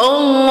الله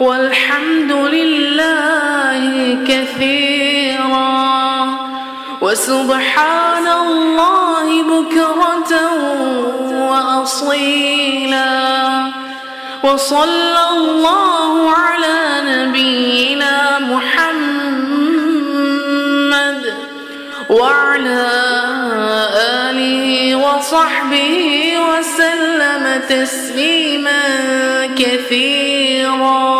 والحمد لله كثيرا. وسبحان الله بكرة وأصيلا. وصلى الله على نبينا محمد وعلى آله وصحبه وسلم تسليما كثيرا.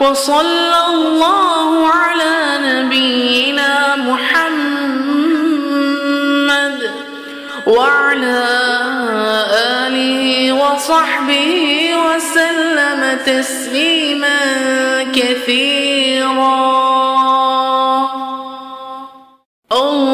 وصلى الله على نبينا محمد وعلى آله وصحبه وسلم تسليما كثيرا. الله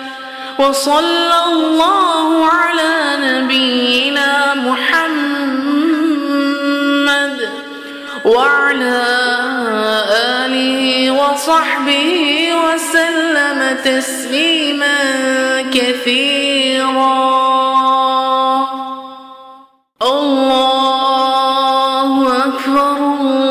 وصلى الله على نبينا محمد وعلى آله وصحبه وسلم تسليما كثيرا. الله أكبر الله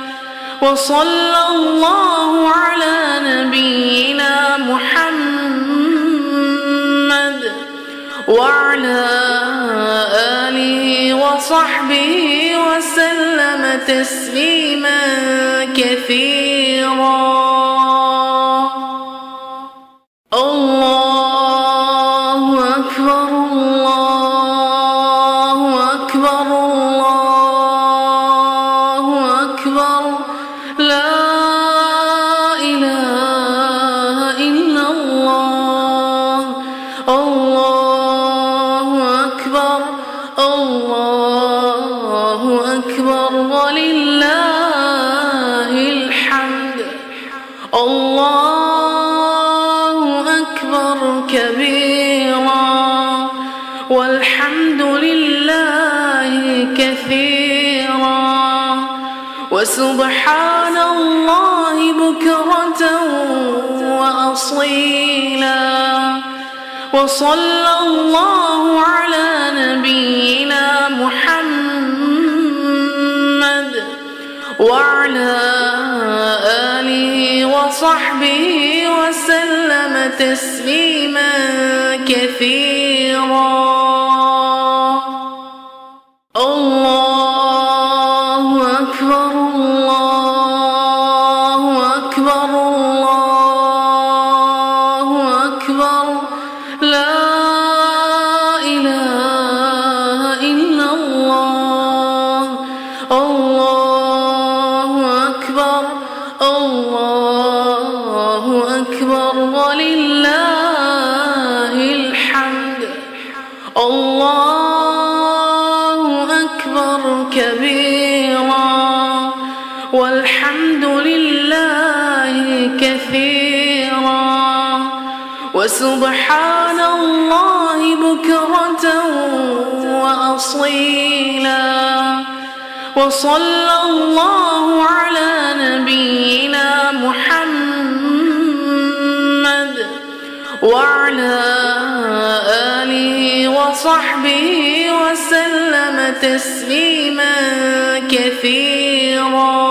وصلى الله على نبينا محمد وعلى آله وصحبه وسلم تسليما كثيرا. الله أكبر أكبر ولله الحمد. الله أكبر كبيرا. والحمد لله كثيرا. وسبحان الله بكرة وأصيلا. وصلى الله على نبينا وعلى آله وصحبه وسلم تسليما كثيرا. الله أكبر الله أكبر الله أكبر. لا إله إلا الله. الله والحمد لله كثيرا. وسبحان الله بكرة وأصيلا. وصلى الله على نبينا محمد وعلى آله وصحبه وسلم تسليما كثيرا.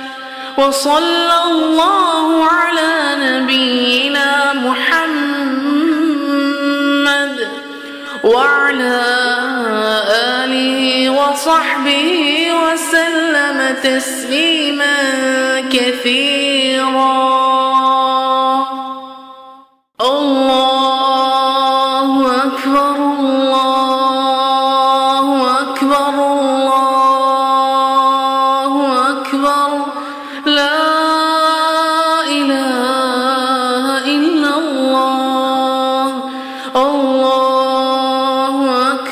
وصلى الله على نبينا محمد وعلى آله وصحبه وسلم تسليما كثيرا.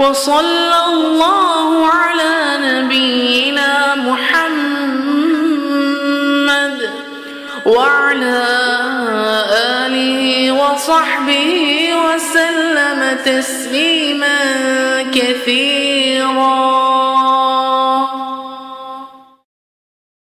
وصلى الله على نبينا محمد وعلى آله وصحبه وسلم تسليما كثيرا.